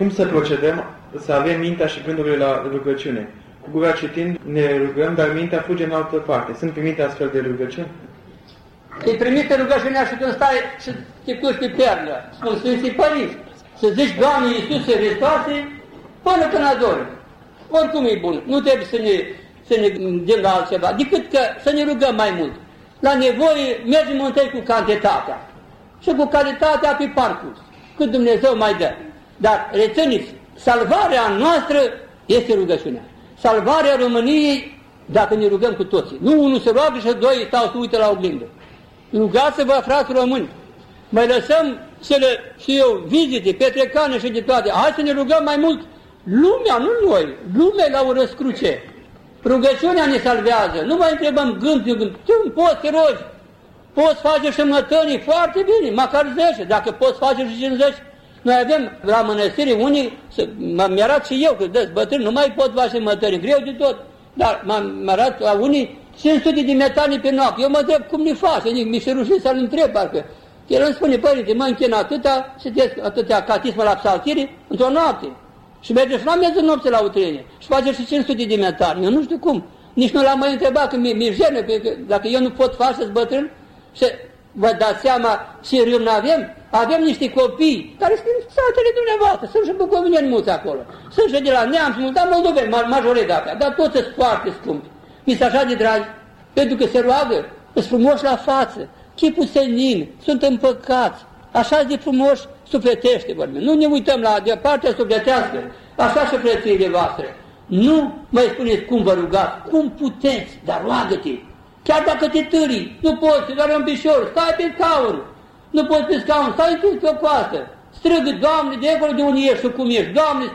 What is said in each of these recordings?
Cum să procedăm să avem mintea și gândurile la rugăciune? Cu gura citind ne rugăm, dar mintea fuge în altă parte. Sunt primite astfel de rugăciuni? E primită rugăciunea și când stai și te cuști perlă. Spun Sfinții Părinți. Să zici, Doamne Iisuse Hristoase, până când adori. Oricum e bun. Nu trebuie să ne, să ne gândim la altceva, decât că să ne rugăm mai mult. La nevoie mergem întâi cu cantitatea. Și cu calitatea pe parcurs. Cât Dumnezeu mai dă. Dar rețineți, salvarea noastră este rugăciunea. Salvarea României, dacă ne rugăm cu toții. Nu unul se roagă și doi stau să uită la oglindă. Rugați-vă, frați români. Mai lăsăm să le, și eu, vizite, petrecane și de toate. Hai să ne rugăm mai mult. Lumea, nu noi. Lumea la o răscruce. Rugăciunea ne salvează. Nu mai întrebăm gând, gând. Tu poți să rogi. Poți face și mătănii foarte bine, măcar 10. Dacă poți face și 50, noi avem la mănăstire unii, m-am arat și eu, că dă bătrân, nu mai pot face mătări, greu de tot. Dar m-am arat la unii 500 de metani pe noapte. Eu mă întreb cum ne face, mi se rușine să-l întreb, parcă. El îmi spune, părinte, mă închin atâta, citesc atâtea catismă la psaltire într-o noapte. Și merge și la miezul nopții la utrenie. Și face și 500 de metani. Eu nu știu cum. Nici nu l-am mai întrebat, că mi-e jenă, dacă eu nu pot face bătrân. Și vă dați seama ce rând avem? Avem niște copii care sunt satele dumneavoastră, sunt și bucovineni mulți acolo. Sunt și de la neamț, mulți, dar moldoveni, majoritatea, dar toți sunt foarte scumpi. Mi sunt așa de dragi, pentru că se roagă, sunt frumoși la față, chipul senin, sunt împăcați, așa de frumoși sufletește vorbim. Nu ne uităm la de partea sufletească, așa și frățiile voastre. Nu mai spuneți cum vă rugați, cum puteți, dar roagă-te, Chiar dacă te târi, nu poți, doar un pișor, stai pe scaun. Nu poți pe scaun, stai întins pe o coastă. Strigă, Doamne, de acolo de unde ești și cum ești. Doamne,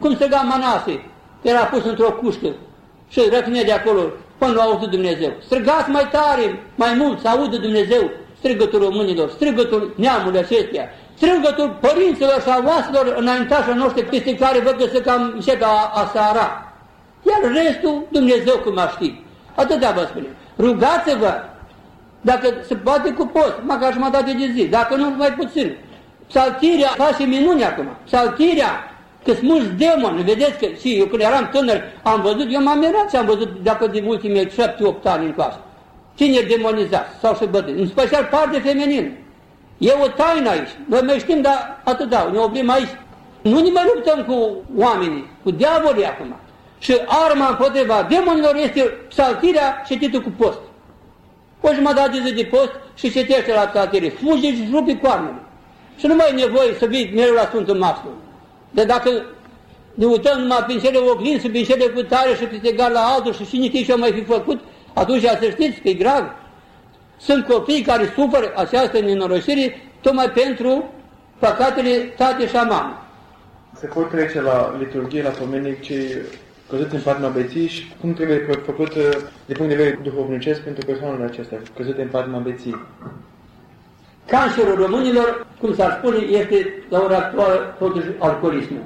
cum striga Manase, era pus într-o cușcă și răcne de acolo până l-a auzit Dumnezeu. Strigați mai tare, mai mult, să audă Dumnezeu strigătul românilor, strigătul neamului acestea, strigătul părinților și a oaselor înaintașa noștri peste care văd că se cam înșeca asara. Iar restul Dumnezeu cum a ști. Atâta vă spunem. Rugați-vă, dacă se poate cu post, măcar jumătate de zi, dacă nu mai puțin. Psaltirea face minuni acum. Psaltirea, că sunt mulți demoni, vedeți că și eu când eram tânăr am văzut, eu m-am mirat și am văzut dacă din ultimii 7-8 ani în clasă. Tineri demonizați sau și bătrâni, în special parte feminină. E o taină aici. Noi mai știm, dar atât da, ne oprim aici. Nu ne mai luptăm cu oamenii, cu diavolii acum. Și arma împotriva demonilor este psaltirea citită cu post. O jumătate de zi de post și citește la psaltire. Fugi și rupi coarnele. Și nu mai e nevoie să vii mereu la Sfântul Maslu. De dacă ne uităm numai prin cele oglinzi, prin cele cu tare și prin egal la altul și cine știe ce mai fi făcut, atunci să știți că e grav. Sunt copii care suferă această nenorocire tocmai pentru păcatele tate și a mamă. Se pot trece la liturghie, la pomenic, cei căzuți în patima beții și cum trebuie făcut uh, de punct de vedere duhovnicesc pentru persoanele acestea, căzute în patima beții. Cancerul românilor, cum s-ar spune, este la ora actuală totuși alcoolismul.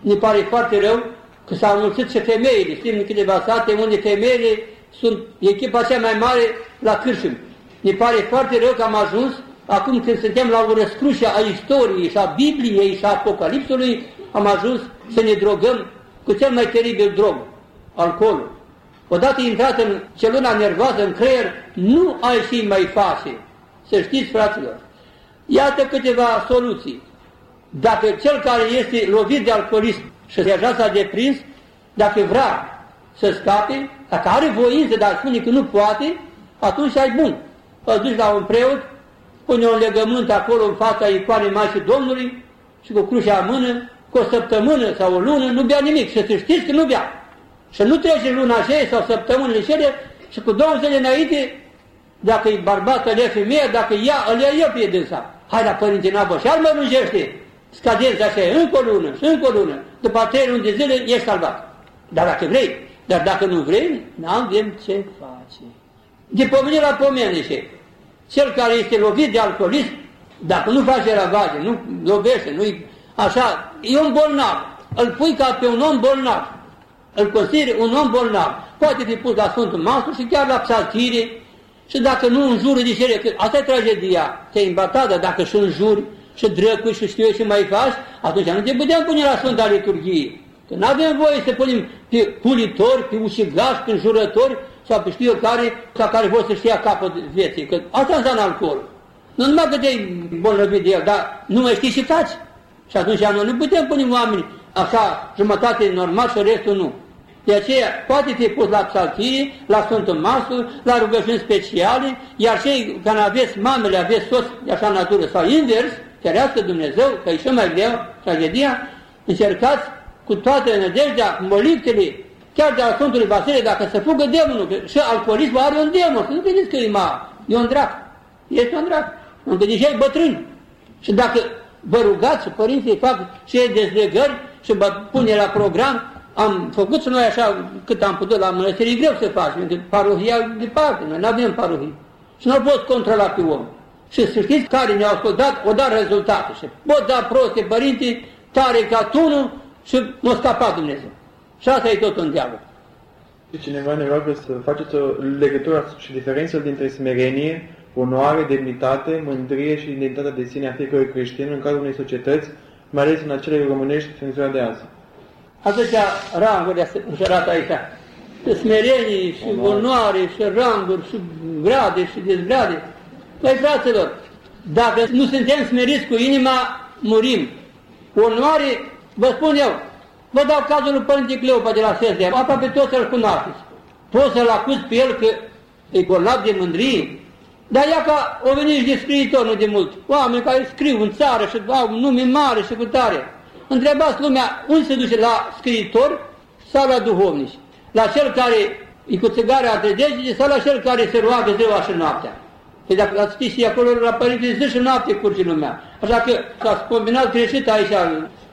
Ne pare foarte rău că s-au mulțit și femeile. Știm în câteva sate unde femeile sunt echipa cea mai mare la cârșim. Ne pare foarte rău că am ajuns, acum când suntem la o răscrușă a istoriei și a Bibliei și a Apocalipsului, am ajuns să ne drogăm cu cel mai teribil drog, alcoolul. Odată intrat în celula nervoasă, în creier, nu ai și mai face. Să știți, fraților. Iată câteva soluții. Dacă cel care este lovit de alcoolism și deja s-a deprins, dacă vrea să scape, dacă are voință, dar spune că nu poate, atunci ai bun. Îl duci la un preot, pune un legământ acolo în fața icoanei Maicii Domnului și cu crucea în mână cu o săptămână sau o lună nu bea nimic și să știți că nu bea. Și nu trece luna aceea sau săptămânile cele și cu două zile înainte, dacă e bărbat, îl ia femeie, dacă ia, îl ia eu pe dânsa. Hai la părinte Nabă și al mă lungește scadența așa, încă o lună și încă o lună. După trei luni de zile ești salvat. Dar dacă vrei, dar dacă nu vrei, n-avem ce face. De pomeni la pomeniște. Cel care este lovit de alcoolism, dacă nu face ravaje, nu lovește, nu-i așa, e un bolnav, îl pui ca pe un om bolnav, îl consideri un om bolnav, poate fi pus la Sfântul Mastru și chiar la psaltire, și dacă nu înjuri de cele, că asta e tragedia, te îmbatada dacă și înjuri, și drăcui și știu eu ce mai faci, atunci nu te putem pune la Sfânta Liturghie. Că nu avem voie să punem pe pulitori, pe ușigași, pe jurători, sau pe știu eu care, sau care vor să știa capăt vieții. Că asta înseamnă alcool. Nu numai că te-ai bolnăvit de el, dar nu mai știi și faci. Și atunci noi nu putem pune oameni așa, jumătate normal și restul nu. De aceea poate fi pus la psaltie, la Sfântul Masu, la rugăciuni speciale, iar cei care aveți mamele, aveți soți de așa natură sau invers, ferească Dumnezeu, că e și mai greu, tragedia, încercați cu toată nădejdea, cu moliptele, chiar de la Sfântului Vasile, dacă se fugă demonul, că și alcoolismul are un demon, să nu gândiți că e ma, e un drac, este un drac, nu gândiți e bătrân. Și dacă vă rugați și părinții fac și dezlegări și vă pune la program, am făcut și noi așa cât am putut la mănăstire, e greu să faci, pentru că parohia departe, noi nu avem parohie. Și nu pot controla pe om. Și să știți care ne-au ascultat, o dat rezultate. Și pot da proste părinții, tare ca tunul și m-a scăpat Dumnezeu. Și asta e tot un diavol. Cineva ne roagă să faceți o legătură și diferență dintre smerenie, onoare, demnitate, mândrie și identitatea de sine a fiecărui creștin în cadrul unei societăți, mai ales în acele românești în ziua de azi. Atâtea ranguri se arată aici. Smerenii și onoare și ranguri și grade și dezgrade. Păi, fraților, dacă nu suntem smeriți cu inima, murim. Onoare, vă spun eu, vă dau cazul lui Părinte Cleopa de la Sesde, aproape toți îl cunoașteți. Poți să-l acuz pe el că e bolnav de mândrie, dar ea ca o venit de scriitor nu de mult, oameni care scriu în țară și au nume mare și cu tare. Întrebați lumea unde se duce la scriitor sau la duhovnici. La cel care e cu țigarea între degete sau la cel care se roagă ziua și noaptea. Păi dacă ați știți și acolo la părinte zi și noapte curge lumea. Așa că s-a combinat greșit aici.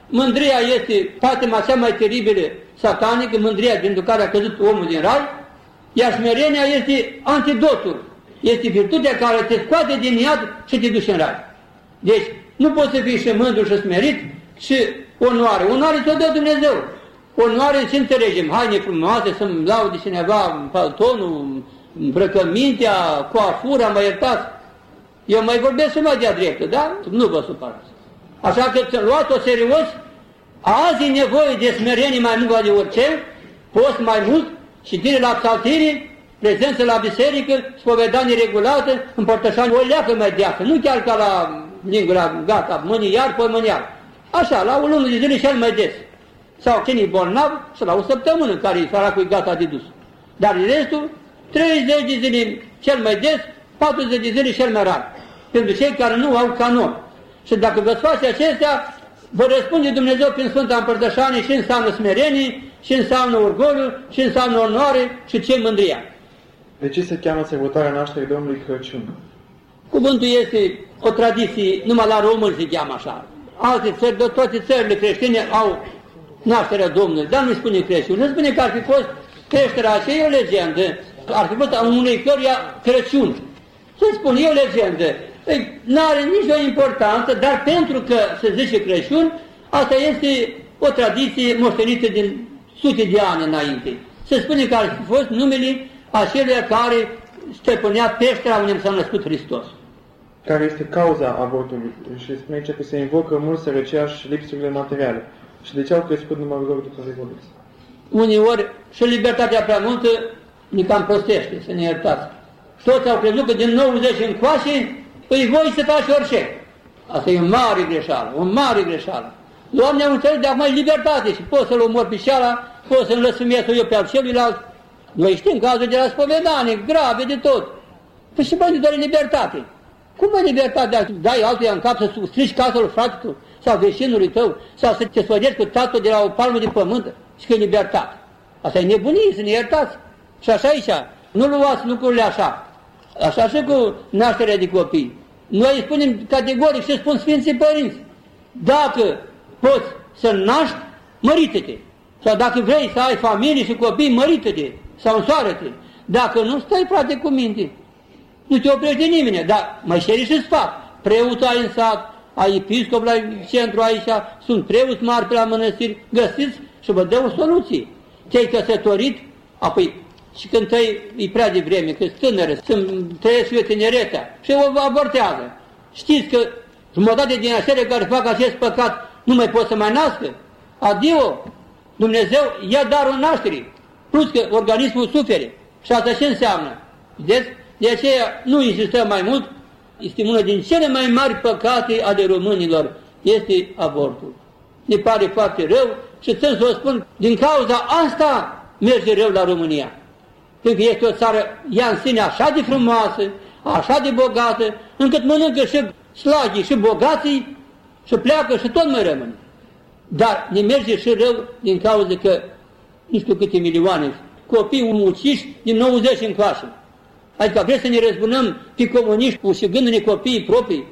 Mândria este patima cea mai teribilă satanică, mândria din care a căzut omul din rai, iar smerenia este antidotul. Este virtutea care te scoate din iad și te duce în rai. Deci, nu poți să fii și mândru și smerit și onoare. Onoare ți-o dă Dumnezeu. Onoare ce înțelegem? Haine frumoase, să-mi laude cineva paltonul, îmbrăcămintea, coafura, mă iertați. Eu mai vorbesc și mai de-a dreptă, da? Nu vă supărați. Așa că ți luat-o serios, azi e nevoie de smerenie mai mult de orice, post mai mult, și tine la psaltire, prezență la biserică, spovedanie regulată, împărtășanie o leacă mai deacă, nu chiar ca la lingura gata, mâini iar, păi mâini iar. Așa, la o lună de zile cel mai des. Sau cine e bolnav, și la o săptămână care săracul e gata de dus. Dar restul, 30 de zile cel mai des, 40 de zile cel mai rar. Pentru cei care nu au canon. Și dacă veți face acestea, vă răspunde Dumnezeu prin Sfânta Împărtășanie și înseamnă smerenie, și înseamnă orgoliu, și înseamnă onoare, și ce mândria. De ce se cheamă sărbătoarea nașterii Domnului Crăciun? Cuvântul este o tradiție, numai la români se cheamă așa alte țări, de toate țările creștine au nașterea Domnului, dar nu spune Crăciun, nu spune că ar fi fost creșterea aceea, e o legendă, ar fi fost a unui căruia Crăciun. Ce spune, e o legendă. Nu are nicio importanță, dar pentru că se zice Crăciun, asta este o tradiție moștenită din sute de ani înainte. Se spune că ar fi fost numele acelea care stăpânea peștera unde s-a născut Hristos care este cauza avortului. Și spune aici că se invocă mult sărăcia și lipsurile materiale. Și de ce au crescut numărul lor după Revoluție? Uneori și libertatea prea multă ne cam prostește, să ne iertați. Toți au crezut că din 90 încoace îi voi să faci orice. Asta e o mare greșeală, o mare greșeală. Doamne, am înțeles de acum e libertate și poți să-l omor pe șeala, poți să-l lăsăm eu pe al celuilalt. Noi știm cazul de la spovedanie, grave de tot. Păi și băi, doar libertate. Cum ai libertatea de a dai altuia în cap să strici casă lui sau vecinului tău sau să te sfădești cu tatăl de la o palmă de pământ și că e libertate? Asta e nebunie, să ne iertați. Și așa aici, nu luați lucrurile așa. Așa și cu nașterea de copii. Noi spunem categoric și spun Sfinții Părinți, dacă poți să naști, mărită-te. Sau dacă vrei să ai familie și copii, mărită-te sau însoară-te. Dacă nu, stai frate cu minte. Nu te oprește nimeni, dar mai ceri și sfat. Preotul ai în sat, ai episcop la centru aici, sunt preoți mari pe la mănăstiri, găsiți și vă dă o soluție. Te-ai căsătorit, apoi și când tăi, e prea de vreme, că tânără, sunt, trăiesc eu tineretea și o abortează. Știți că Jumătate din acele care fac acest păcat nu mai pot să mai nască. Adio! Dumnezeu ia darul nașterii. Plus că organismul sufere. Și asta ce înseamnă? Vedeți? De aceea nu insistăm mai mult. Este una din cele mai mari păcate ale românilor. Este avortul. Ne pare foarte rău și țin să o spun, din cauza asta merge rău la România. Pentru că este o țară, ea în sine așa de frumoasă, așa de bogată, încât mănâncă și slagii și bogații și pleacă și tot mai rămâne. Dar ne merge și rău din cauza că nu știu câte milioane copii umuciși din 90 încoace. Adică vreți să ne răzbunăm pe comuniști ușigându-ne copiii proprii?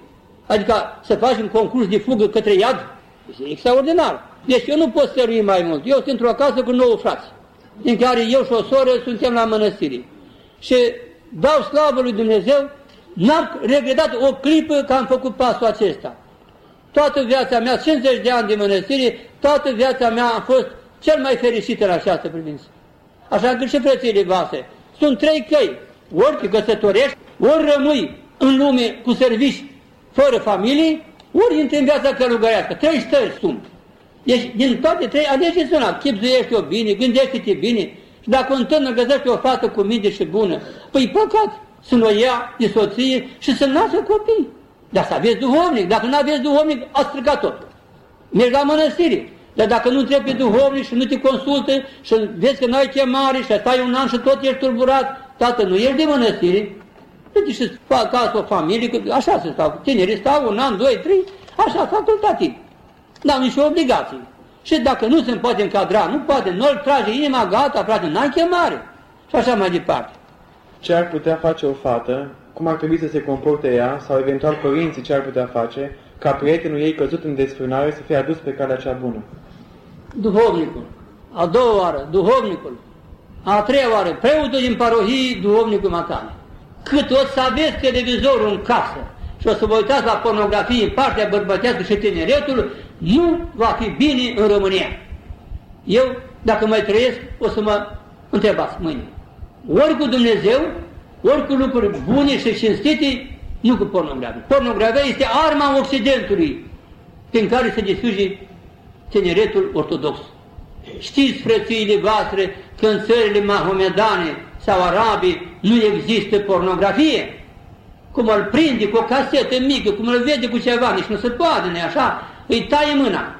Adică să facem concurs de fugă către iad? Este extraordinar. Deci eu nu pot stărui mai mult. Eu sunt într-o casă cu nouă frați, din care eu și o soră suntem la mănăstire. Și dau slavă lui Dumnezeu, n-am regretat o clipă că am făcut pasul acesta. Toată viața mea, 50 de ani de mănăstire, toată viața mea a fost cel mai fericit în această privință. Așa că și frățile voastre. Sunt trei căi. Ori te căsătorești, ori rămâi în lume cu servici fără familie, ori intri în viața călugărească. Trei stări sunt. Deci, din toate trei, alegeți una, chipzuiește-o bine, gândește-te bine. Și dacă un tânăr găsește o fată cu minte și bună, păi păcat să o ia de soție și să nască copii. Dar să aveți duhovnic. Dacă nu aveți duhovnic, ați stricat tot. Mergi la mănăstire. Dar dacă nu întrebi pe duhovnic și nu te consultă și vezi că n-ai chemare și stai un an și tot ești tulburat, tată, nu ești de mănăstire, du și fac acasă o familie, că așa se stau. Tinerii stau un an, doi, trei, așa, facultativ. N-au nicio obligație. Și dacă nu se poate încadra, nu poate, nu-l trage inima, gata, frate, n-ai chemare. Și așa mai departe. Ce ar putea face o fată, cum ar trebui să se comporte ea, sau eventual părinții ce ar putea face, ca prietenul ei căzut în desfrânare să fie adus pe calea cea bună? Duhovnicul. A doua oară, duhovnicul. A treia oară, preotul din parohii, duhovnicul matale. Cât o să aveți televizorul în casă și o să vă uitați la pornografie în partea bărbătească și tineretul, nu va fi bine în România. Eu, dacă mai trăiesc, o să mă întrebați mâine. Ori cu Dumnezeu, ori cu lucruri bune și cinstite, nu cu pornografie. Pornografia este arma Occidentului prin care se distruge tineretul ortodox. Știți, frățiile voastre, că în țările mahomedane sau arabe nu există pornografie? Cum îl prinde cu o casetă mică, cum îl vede cu ceva, nici nu se poate, nu așa? Îi taie mâna.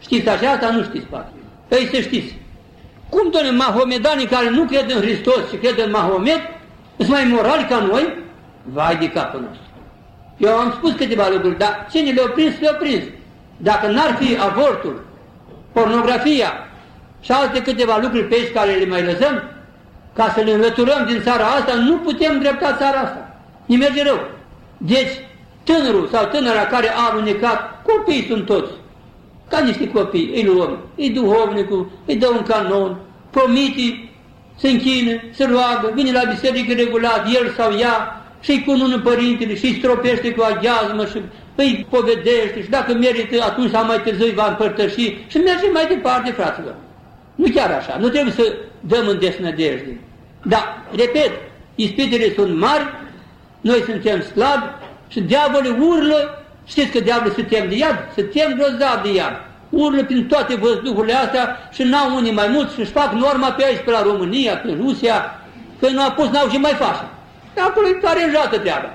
Știți așa, asta nu știți, poate. Păi să știți. Cum, doamne, mahomedanii care nu cred în Hristos și cred în Mahomet, sunt mai morali ca noi? Vai de capul nostru. Eu am spus câteva lucruri, dar cine le-a prins, le-a prins. Dacă n-ar fi avortul, pornografia și alte câteva lucruri pe aici care le mai lăsăm, ca să le înlăturăm din țara asta, nu putem drepta țara asta. Ne merge rău. Deci, tânărul sau tânăra care a alunecat, copiii sunt toți. Ca niște copii, îi luăm, îi duhovnicul, îi dă un canon, promite, se închină, se roagă, vine la biserică regulat, el sau ea, și-i cunună părintele, și-i stropește cu aghiazmă și îi povedește și dacă merită, atunci sau mai târziu va împărtăși și merge mai departe, fraților. Nu chiar așa, nu trebuie să dăm în desnădejde. Dar, repet, ispitele sunt mari, noi suntem slabi și diavolul urlă, știți că diavolul se tem de iad? Se tem grozav de iad. Urlă prin toate văzduhurile astea și n-au unii mai mulți și își fac norma pe aici, pe la România, pe Rusia, că nu a pus, n-au ce mai face. Acolo e tare jată treaba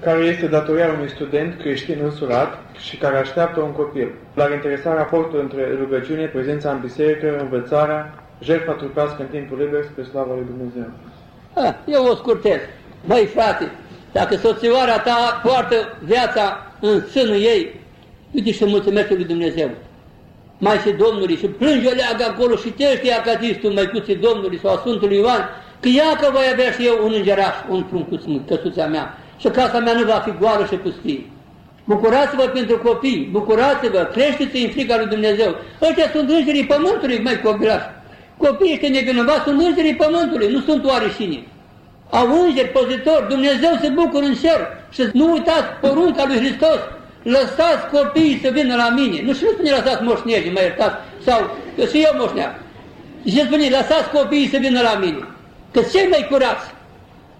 care este datoria unui student creștin însurat și care așteaptă un copil. L-ar interesa raportul între rugăciune, prezența în biserică, învățarea, jertfa trupească în timpul liber spre slava lui Dumnezeu. Ha, eu o scurtez. Băi, frate, dacă soțioara ta poartă viața în sânul ei, uite și mulțumește lui Dumnezeu. Mai și Domnului și plânge o leagă acolo și tește acatistul Măicuții Domnului sau a Sfântului Ioan, că ia că voi avea și eu un îngeraș, un pruncuț, căsuța mea și casa mea nu va fi goală și pustie. Bucurați-vă pentru copii, bucurați-vă, creșteți în frica lui Dumnezeu. Ăștia sunt îngerii pământului, mai copilaș. Copiii ăștia nevinovați sunt îngerii pământului, nu sunt oareșini. Au îngeri pozitori, Dumnezeu se bucură în cer și nu uitați porunca lui Hristos. Lăsați copiii să vină la mine. Nu și nu spune lăsați moșnieri, mai iertați, sau că și eu moșneam. Și spune lăsați copiii să vină la mine. Că cei mai curați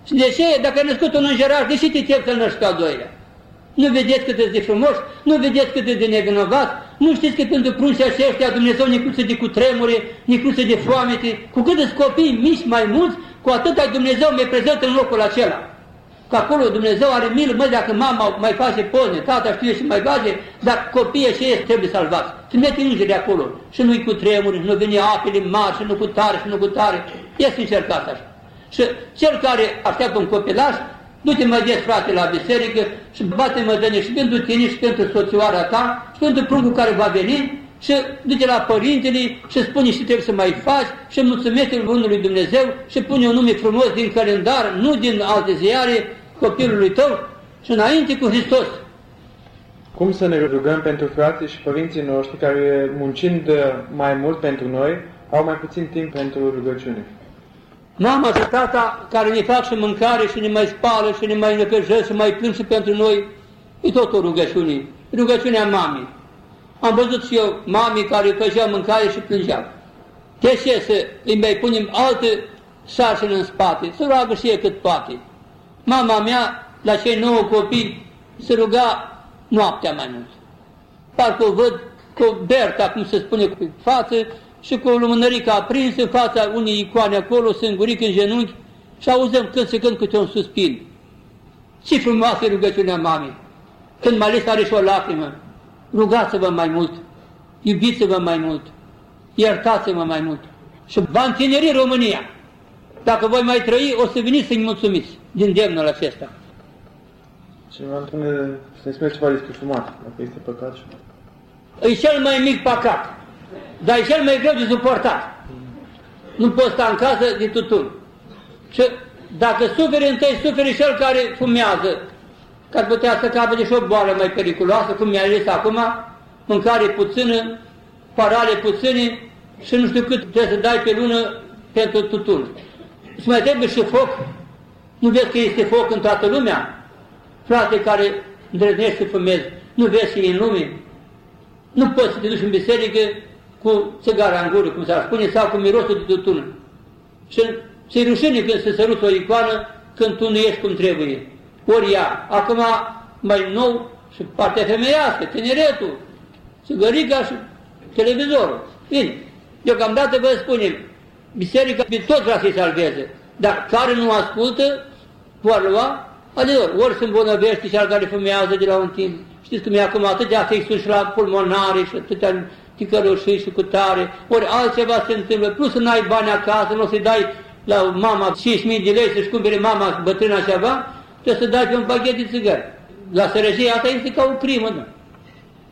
și de ce, dacă ai născut un îngeraș, de ce te chef să năști al doilea? Nu vedeți cât de frumoși? Nu vedeți cât de nevinovați? Nu știți că pentru pruncii aceștia Dumnezeu ne cruță de cutremure, ne cruță de foamete? Cu cât sunt copii mici mai mulți, cu atât ai Dumnezeu mai prezent în locul acela. Că acolo Dumnezeu are milă, mă, dacă mama mai face pozne, tata știe și mai bage, dar copiii și ei trebuie salvați. Trimite îngeri acolo și nu-i cu tremuri, nu vine apele mari și nu cu tare și nu cu tare. Este încercat așa. Și cel care așteaptă un copilaș, du-te mă des, frate, la biserică și bate mădănie și pentru tine și pentru soțioara ta și pentru pruncul care va veni și duce la părintele și spune ce trebuie să mai faci și mulțumește Bunului Dumnezeu și pune un nume frumos din calendar, nu din alte ziare, copilului tău și înainte cu Hristos. Cum să ne rugăm pentru frații și părinții noștri care, muncind mai mult pentru noi, au mai puțin timp pentru rugăciune? Mama și tata care ne fac și mâncare și ne mai spală și ne mai năpejesc și mai plâng și pentru noi, e tot o rugăciune. Rugăciunea mamei. Am văzut și eu mami care făceau mâncare și plângeau. De ce să îi mai punem alte sarcini în spate? Să roagă și ei cât poate. Mama mea, la cei nouă copii, se ruga noaptea mai mult. Parcă o văd cu Berta, cum se spune, cu față și cu o lumânărică aprinsă în fața unei icoane acolo, sânguric în genunchi și auzăm când se când câte un suspin. Ce frumoasă e rugăciunea mamei! Când mai ales are și o lacrimă, rugați-vă mai mult, iubiți-vă mai mult, iertați-vă mai mult și va întineri România. Dacă voi mai trăi, o să veniți să-i mulțumiți din demnul acesta. Cineva spune să ne spune ceva despre fumat, dacă este păcat. E cel mai mic păcat, dar e cel mai greu de suportat. Nu poți sta în casă de tutun. Și dacă suferi întâi, suferi cel care fumează, că ar putea să capete și o boală mai periculoasă, cum mi-a zis acum, mâncare puțină, parale puține și nu știu cât trebuie să dai pe lună pentru tutun. Și mai trebuie și foc. Nu vezi că este foc în toată lumea? Frate care îndrăznești să fumezi, nu vezi că e în lume? Nu poți să te duci în biserică cu țigara în gură, cum s-ar spune, sau cu mirosul de tutun. Și ți rușine când se săruți o icoană când tu nu ești cum trebuie ori ea. Acum mai nou și partea femeiască, tineretul, țigărica și televizorul. Bine, deocamdată vă spunem, biserica pe tot vrea să-i salveze, dar care nu ascultă, poate lua, adică ori se îmbolnăvește cel care fumează de la un timp. Știți cum e acum atâtea secțiuni și la pulmonare și atâtea ticăloșii și cu tare, ori altceva se întâmplă, plus să n-ai bani acasă, nu o să-i dai la mama 5.000 de lei să-și cumpere mama bătrâna ceva, trebuie să dai pe un pachet de țigări. La sărăcie asta este ca o crimă, nu?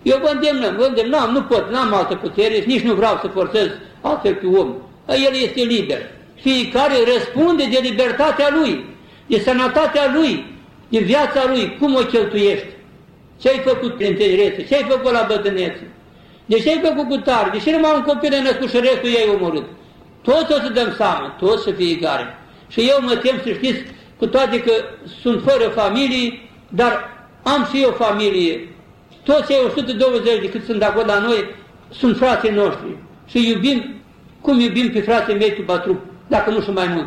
Eu vă îndemnăm, vă îndemnăm, nu pot, n-am altă putere și nici nu vreau să forțez altfel pe om. El este liber. Fiecare răspunde de libertatea lui, de sănătatea lui, de viața lui, cum o cheltuiești. Ce ai făcut prin tinerețe? Ce ai făcut la bătrânețe? De ce ai făcut cu tare? De ce numai un copil de născut și restul ei omorât? Toți o să dăm seama, toți să fie egare. Și eu mă tem să știți cu toate că sunt fără familie, dar am și eu familie. Toți cei 120 de cât sunt acolo la noi sunt frații noștri și iubim cum iubim pe frații mei pe trup, dacă nu și mai mult.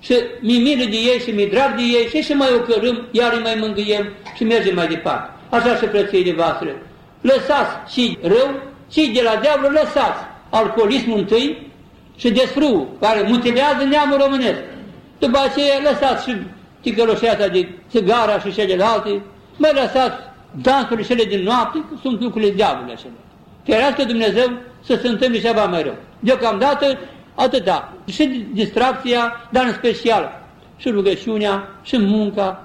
Și mi milă de ei și mi drag de ei și și mai ocărâm, iar îi mai mângâiem și mergem mai departe. Așa și frățiile voastre. Lăsați și rău, și de la diavol lăsați alcoolismul întâi și desfrâul care mutilează neamul românesc. După aceea lăsați și ticăloșeata de țigara și celelalte, mai lăsați dansurile cele din noapte, că sunt lucrurile diavolului acelea. Ferească Dumnezeu să se întâmple ceva mai rău. Deocamdată atâta. Și distracția, dar în special și rugăciunea, și munca,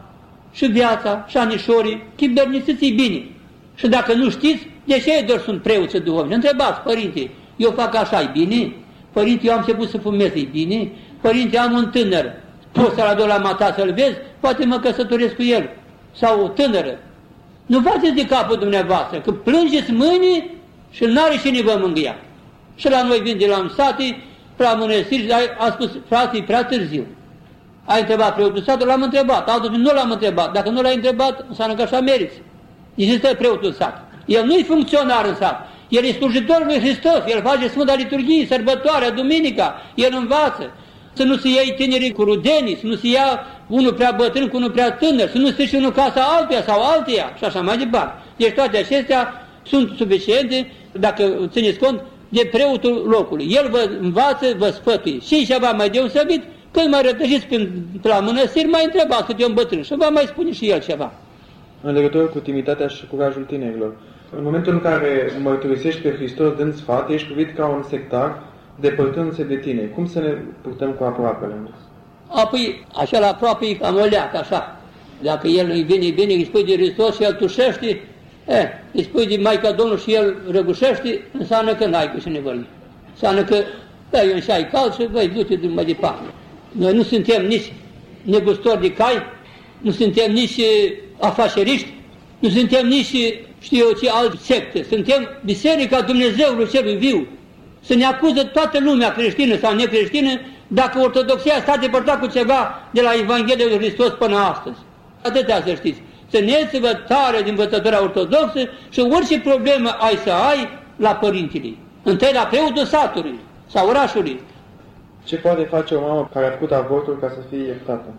și viața, și anișorii, chibernisiți bine. Și dacă nu știți, de ce doar sunt preoți duhovni? Întrebați, părinte, eu fac așa, e bine? Părinte, eu am început să fumez, e bine? Părinte, am un tânăr, poți să-l aduc la mata să-l vezi? Poate mă căsătoresc cu el. Sau o tânără. Nu faceți de capul dumneavoastră, că plângeți mâine și n-are cine vă mângâia. Și la noi vin de la un sate, prea mănăstiri, a spus, frate, e prea târziu. A întrebat preotul satului, l-am întrebat, altul nu l-am întrebat. Dacă nu l-ai întrebat, înseamnă că așa meriți. Există preotul sat. El nu-i funcționar în sat. El e slujitor lui Hristos, el face Sfânta Liturghie, sărbătoarea, duminica, el învață. să nu se iei tinerii cu rudenii, să nu se ia unul prea bătrân cu unul prea tânăr, să nu strici unul casa altuia sau altuia și așa mai departe. Deci toate acestea sunt suficiente, dacă țineți cont, de preotul locului. El vă învață, vă sfătuie. Și ceva mai deosebit, când mai rătășiți prin la mănăstiri, mai întrebați câte un bătrân și va mai spune și el ceva. În legătură cu timiditatea și curajul tinerilor, în momentul în care mărturisești pe Hristos dând sfat, ești privit ca un sectar, depărtându-se de tine. Cum să ne purtăm cu aproapele? Apoi, așa la aproape e cam o leacă, așa. Dacă el îi vine bine, îi spui de Hristos și el tușește, eh, îi spui de Maica Domnului și el răgușește, înseamnă că n-ai cu cine vorbi. Înseamnă că dai un șai cald și vei duce mai departe. Noi nu suntem nici negustori de cai, nu suntem nici afaceriști, nu suntem nici știu eu ce alte secte, suntem Biserica Dumnezeului Celui Viu. Să ne acuză toată lumea creștină sau necreștină dacă ortodoxia s-a depărtat cu ceva de la Evanghelia lui Hristos până astăzi. Atâtea să știți. Să ne vă tare din învățătura ortodoxă și orice problemă ai să ai la părintele. Întâi la preotul satului sau orașului. Ce poate face o mamă care a făcut avortul ca să fie iertată?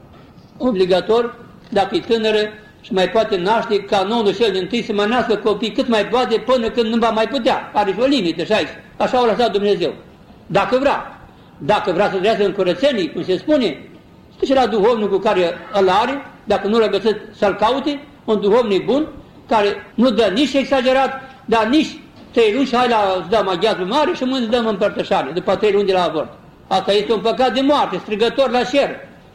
Obligator, dacă e tânără, și mai poate naște canonul cel din tâi să mai nască copii cât mai poate până când nu va mai putea. Are și o limită și aici. Așa a lăsat Dumnezeu. Dacă vrea. Dacă vrea să trăiască în curățenii, cum se spune, și la duhovnicul care îl are, dacă nu l-a găsit să-l caute, un duhovnic bun, care nu dă nici exagerat, dar nici trei luni și hai la îți dăm aghiazul mare și mâine îți dăm împărtășare, după trei luni de la avort. Asta este un păcat de moarte, strigător la cer.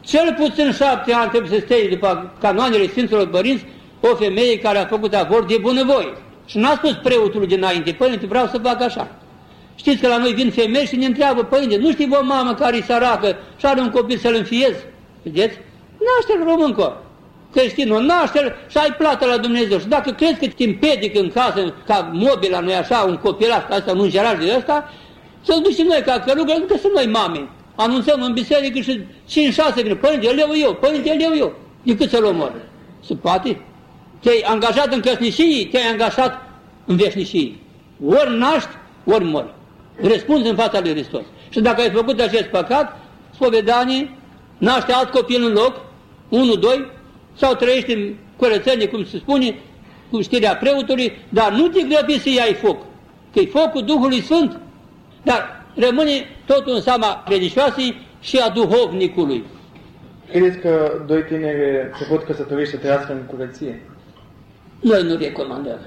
Cel puțin șapte ani trebuie să stea după canoanele Sfinților Părinți o femeie care a făcut avort de bunăvoie. Și n-a spus preotul dinainte, părinte, vreau să fac așa. Știți că la noi vin femei și ne întreabă, părinte, nu știi o mamă care e săracă și are un copil să-l înfiez? Vedeți? Naște-l româncă. Creștinul, naște-l și ai plată la Dumnezeu. Și dacă crezi că te împedic în casă, ca mobila, nu așa, un copilaș, ca asta, un îngeraj de ăsta, să-l ducem noi ca călugări, că sunt noi mame anunțăm în biserică și 5-6 vine, părinte, îl iau eu, părinte, îl iau eu, decât să-l omor. Se poate? Te-ai angajat în căsnicie, te-ai angajat în veșnicie. Ori naști, ori mori. Răspunzi în fața lui Hristos. Și dacă ai făcut acest păcat, spovedanie, naște alt copil în loc, 1-2, sau trăiești în curățenie, cum se spune, cu știrea preotului, dar nu te grăbi să iei foc, că e focul Duhului Sfânt. Dar rămâne totul în seama religioasei și a duhovnicului. Credeți că doi tineri se pot căsători și să trăiască în curăție? Noi nu recomandăm.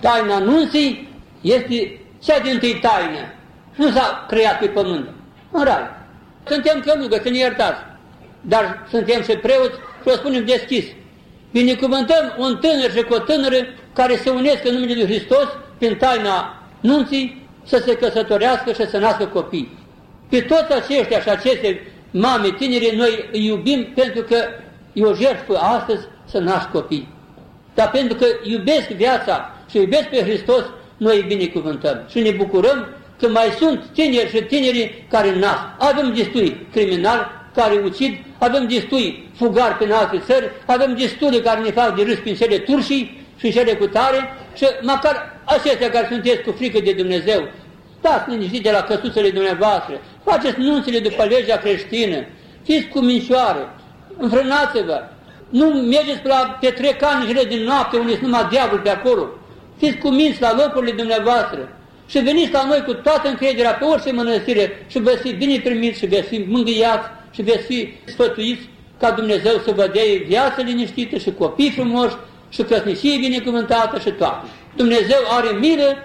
Taina anunții este cea din tâi taină. Nu s-a creat pe pământ. În rai. Suntem călugă, să ne iertați. Dar suntem și preoți și o spunem deschis. Binecuvântăm un tânăr și cu o tânără care se unesc în numele Lui Hristos prin taina nunții să se căsătorească și să nască copii. Pe toți aceștia și aceste mame tineri noi îi iubim pentru că e o jertfă astăzi să nasc copii. Dar pentru că iubesc viața și iubesc pe Hristos, noi îi binecuvântăm și ne bucurăm că mai sunt tineri și tineri care nasc. Avem destui criminali care ucid, avem destui fugari pe alte țări, avem destui care ne fac de râs prin cele turșii și cele cu tare și măcar acestea care sunteți cu frică de Dumnezeu, stați liniștiți de la căsuțele dumneavoastră, faceți nunțile după legea creștină, fiți cu minșoare, înfrânați-vă, nu mergeți la petrecanile din noapte unde sunt numai diavol pe acolo, fiți cu minți la locurile dumneavoastră. Și veniți la noi cu toată încrederea pe orice mănăstire și veți fi bine primiți și veți fi mângâiați și veți fi sfătuiți ca Dumnezeu să vă dea viață liniștită și copii frumoși și căsnicie binecuvântată și toate. Dumnezeu are milă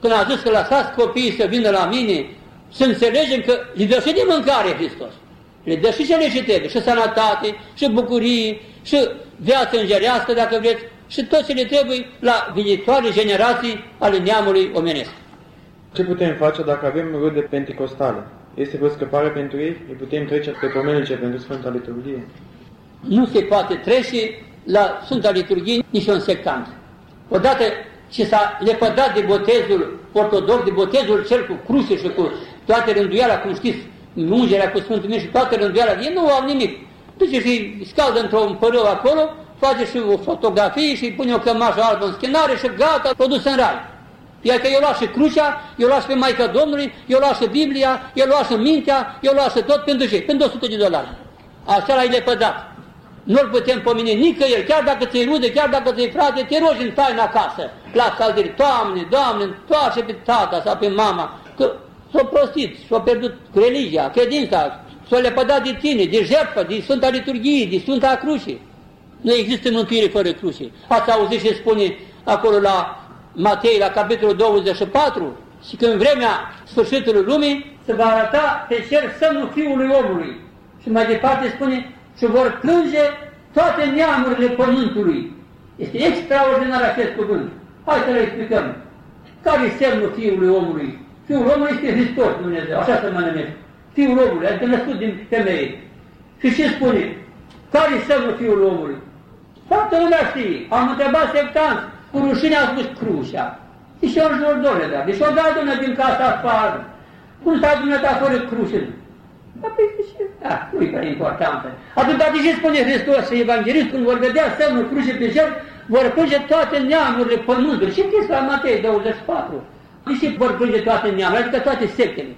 când a zis că lăsați copiii să vină la mine, să înțelegem că le dă și de mâncare Hristos. Le dă și ce le și trebuie, și sănătate, și bucurie, și viață îngerească, dacă vreți, și tot ce le trebuie la viitoare generații ale neamului omenesc. Ce putem face dacă avem rude penticostale? Este vreo scăpare pentru ei? Îi putem trece pe pomenice pentru Sfânta Liturghie? Nu se poate trece la Sfânta Liturghie nici un sectant. Odată ce s-a lepădat de botezul ortodox, de botezul cel cu cruce și cu toate rânduiala, cum știți, ungerea cu Sfântul Mir și toată rânduiala, ei nu au nimic. Duce și scaldă într-un părâu acolo, face și o fotografie și pune o cămașă albă în schinare și gata, produs în rai. Iar că eu las și crucea, eu las pe Maica Domnului, eu las și Biblia, eu las și mintea, eu las și tot pentru ce? Pentru 100 de dolari. Așa l-ai lepădat. Nu-l putem pomeni nicăieri, chiar dacă ți-i rude, chiar dacă ți-i frate, te rogi în taina acasă, la caldiri, Doamne, Doamne, întoarce pe tata sau pe mama, că s-a prostit, s-a pierdut religia, credința, s-a lepădat de tine, de jertfă, de Sfânta Liturghie, de Sfânta Cruce. Nu există mântuire fără cruce. Ați auzit ce spune acolo la Matei, la capitolul 24, și că în vremea sfârșitului lumii se va arăta pe cer semnul Fiului omului. Și mai departe spune, și vor plânge toate neamurile pământului. Este extraordinar acest cuvânt. Hai să le explicăm. Care e semnul Fiului omului? Fiul omului este Hristos Dumnezeu, așa se mă numește. Fiul omului, adică născut din femeie. Și ce spune? Care e semnul Fiului omului? Toată lumea știe. Am întrebat sectanți, cu rușine a spus crucea. Și și-o jur, doamne, da. Deci o dat domnule din casa afară. Cum s-a dumneata fără cruce? Da, păi, da, nu-i prea importantă. Atât, dar de ce spune Hristos și Evanghelist, când vor vedea semnul cruce pe cer, vor plânge toate neamurile pământului. Și știți la Matei 24. De ce vor plânge toate neamurile? Adică toate sectele.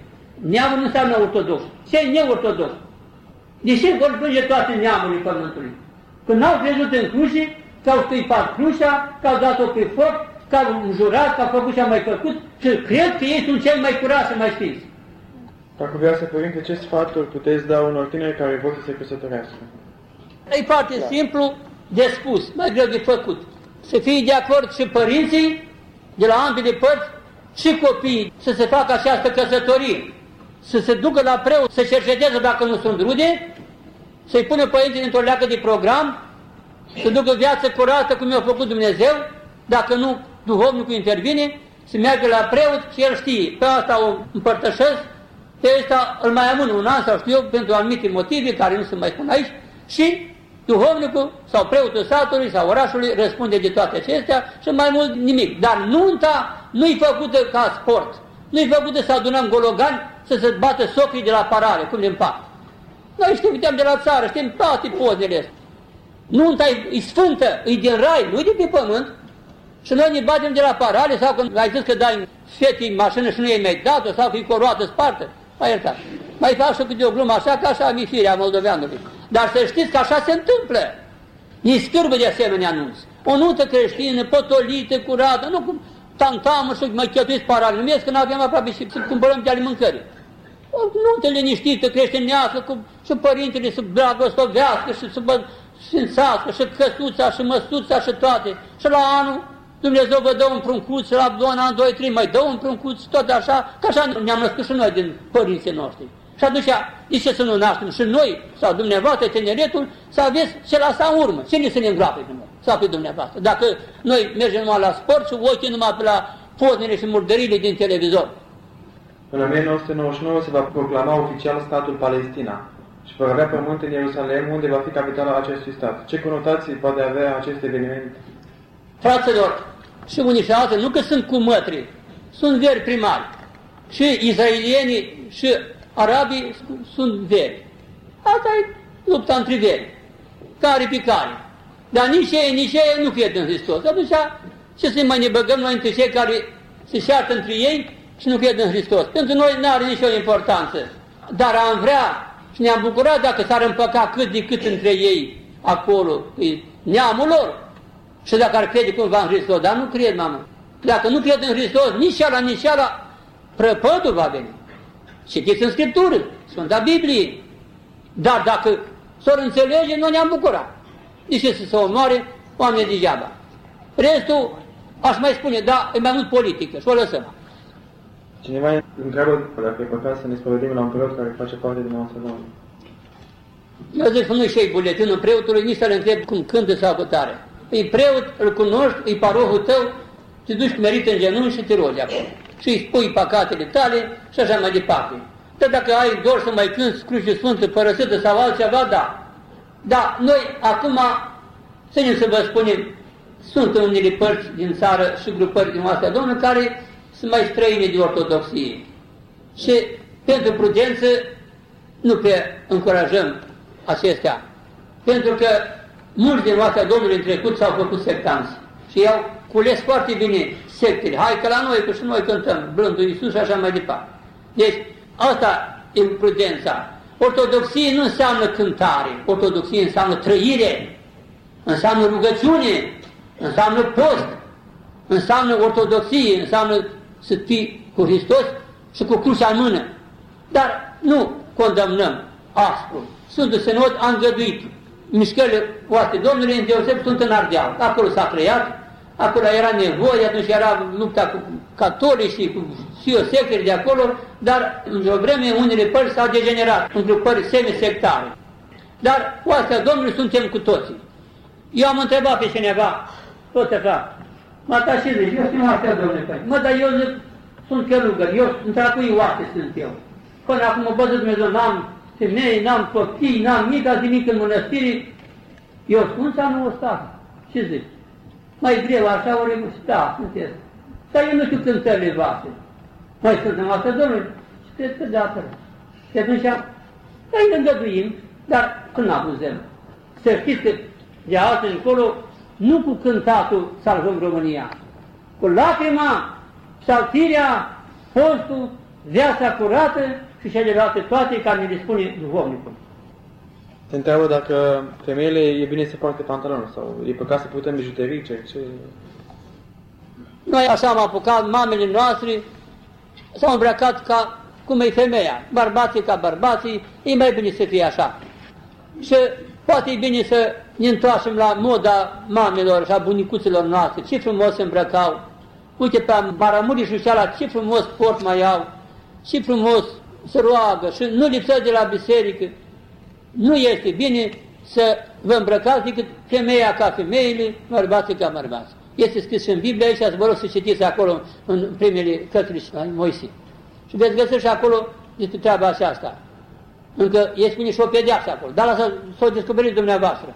Neamul nu înseamnă ortodox. Ce e neortodox? De ce vor plânge toate neamurile pământului? Când n-au crezut în cruce, că au scuipat crucea, că au dat-o pe foc, că au jurat, că au făcut ce au mai făcut și cred că ei sunt cei mai curați și mai sfinți. Dacă vrea să părinte, ce sfaturi puteți da unor tineri care vor să se căsătorească? E foarte da. simplu de spus, mai greu de făcut. Să fie de acord și părinții, de la ambele părți, și copiii să se facă această căsătorie, să se ducă la preot, să cerceteze dacă nu sunt rude, să-i pună părinții într-o leacă de program, să ducă viață curată cum i-a făcut Dumnezeu, dacă nu, duhovnicul intervine, să meargă la preot și el știe, pe asta o împărtășesc, pe ăsta îl mai amân un an sau știu eu, pentru anumite motive care nu se mai spun aici, și duhovnicul sau preotul satului sau orașului răspunde de toate acestea și mai mult nimic. Dar nunta nu-i făcută ca sport, nu-i făcută să adunăm gologani, să se bată socrii de la parare, cum din pat. Noi știm, de la țară, știm toate pozele astea. Nunta e, e sfântă, e din rai, nu e de pe pământ. Și noi ne batem de la parale sau când ai zis că dai fetii mașină și nu i-ai mai dat sau că e cu o roată spartă. Mai iertat. Mai fac și câte o glumă așa, ca așa mi firea moldoveanului. Dar să știți că așa se întâmplă. Ni scârbă de asemenea anunț. O nuntă creștină, potolită, curată, nu cum tantamă și mai cheltuiți parale. Numesc că nu avem aproape și să cumpărăm de ale mâncării. O nuntă liniștită, creștinească, cu, și părintele să dragostovească și să bă, sfințească și căsuța și măsuța și toate. Și la anul Dumnezeu vă dă un pruncuț, la un an, doi, trei, mai dă un pruncuț, tot așa, că așa ne-am născut și noi din părinții noștri. Și atunci, de ce să nu naștem și noi, sau dumneavoastră, tineretul, să aveți ce lasa în urmă? Cine să ne îngroape pe noi, sau pe dumneavoastră? Dacă noi mergem numai la sport și ochii numai pe la poznele și murdările din televizor. În 1999 se va proclama oficial statul Palestina și va avea pământ în Ierusalem, unde va fi capitala acestui stat. Ce conotații poate avea acest eveniment? Fraților, și unii și alții, nu că sunt cu mătri, sunt veri primari. Și izraelienii și arabii sunt veri. Asta e lupta între veri, care pe care. Dar nici ei, nici ei nu cred în Hristos. Atunci, ce să mai ne băgăm noi între cei care se șartă între ei și nu cred în Hristos? Pentru noi nu are nicio importanță. Dar am vrea și ne-am bucurat dacă s-ar împăca cât de cât între ei acolo, neamul lor. Și dacă ar crede cumva în Hristos, dar nu cred, mamă. Dacă nu cred în Hristos, nici ala, nici ala, prăpădul va veni. Citiți în Scriptură, Sfânta Biblie. Dar dacă s-or înțelege, noi ne-am bucurat. De ce să se omoare oameni degeaba? Restul, aș mai spune, da, e mai mult politică și o lăsăm. Cineva întreabă dacă e păcat să ne spovedim la un preot care face parte din noastră Doamne. Eu zic că nu și buletinul preotului, nici să-l întreb cum cântă sau cu tare. E preot, îl cunoști, e parohul tău, te duci merit în genunchi și te rogi acolo. Și îi spui păcatele tale și așa mai departe. Dar dacă ai dor să mai cânti cruce sfântă, părăsită sau altceva, da. Da, noi acum, să ne să vă spunem, sunt unele părți din țară și grupări din astea, domnul, care sunt mai străine de ortodoxie. Și pentru prudență nu pe încurajăm acestea. Pentru că mulți din oastea Domnului în trecut s-au făcut sectanți și i-au cules foarte bine sectele. Hai că la noi, că și noi cântăm blândul Iisus și așa mai departe. Deci, asta e prudența. Ortodoxie nu înseamnă cântare, ortodoxie înseamnă trăire, înseamnă rugăciune, înseamnă post, înseamnă ortodoxie, înseamnă să fii cu Hristos și cu crucea în mână. Dar nu condamnăm aspru. Sfântul Senod a îngăduit mișcările oaste Domnului, în deoseb sunt în Ardeal. Acolo s-a creat, acolo era nevoie, atunci era lupta cu catolici și cu și o sectele de acolo, dar într-o vreme unele părți s-au degenerat în grupări semisectare. Dar cu astea Domnului suntem cu toții. Eu am întrebat pe cineva, tot așa, mă, ta și zici, eu sunt astea, domnule, păi. mă, dar eu zic, sunt călugăr, eu într-a cui oaste sunt eu. Până acum mă văzut Dumnezeu, n-am femei, n-am copii, n-am nimic, nimic în mănăstiri. Eu spun sau nu o sta? Ce zic? Mai greu așa, ori da, sunteți. Dar eu nu știu cântările voastre. Noi suntem asta, Domnule, și cred că de apă. Și atunci, îi îngăduim, dar să nu abuzăm. Să știți că de altă încolo, nu cu cântatul salvăm România, cu lacrima, saltirea, postul, viața curată și celelalte toate care ne le spune duhovnicul. Te întreabă dacă femeile e bine să poarte pantaloni sau e păcat să putem bijuterii, ce, ce... Noi așa am apucat, mamele noastre s-au îmbrăcat ca cum e femeia, bărbații ca bărbații, e mai bine să fie așa. Și poate e bine să ne întoarcem la moda mamelor și a bunicuților noastre, ce frumos se îmbrăcau. Uite pe Maramurii și ceala, ce frumos port mai au, ce frumos se roagă și nu lipsă de la biserică. Nu este bine să vă îmbrăcați decât femeia ca femeile, bărbații ca bărbați. Este scris în Biblie aici, vă rog să citiți acolo în primele cărțile Moise. Și veți găsi și acolo este treaba aceasta. Încă e spune și o pedeapsă acolo, dar lasă să o descoperiți dumneavoastră.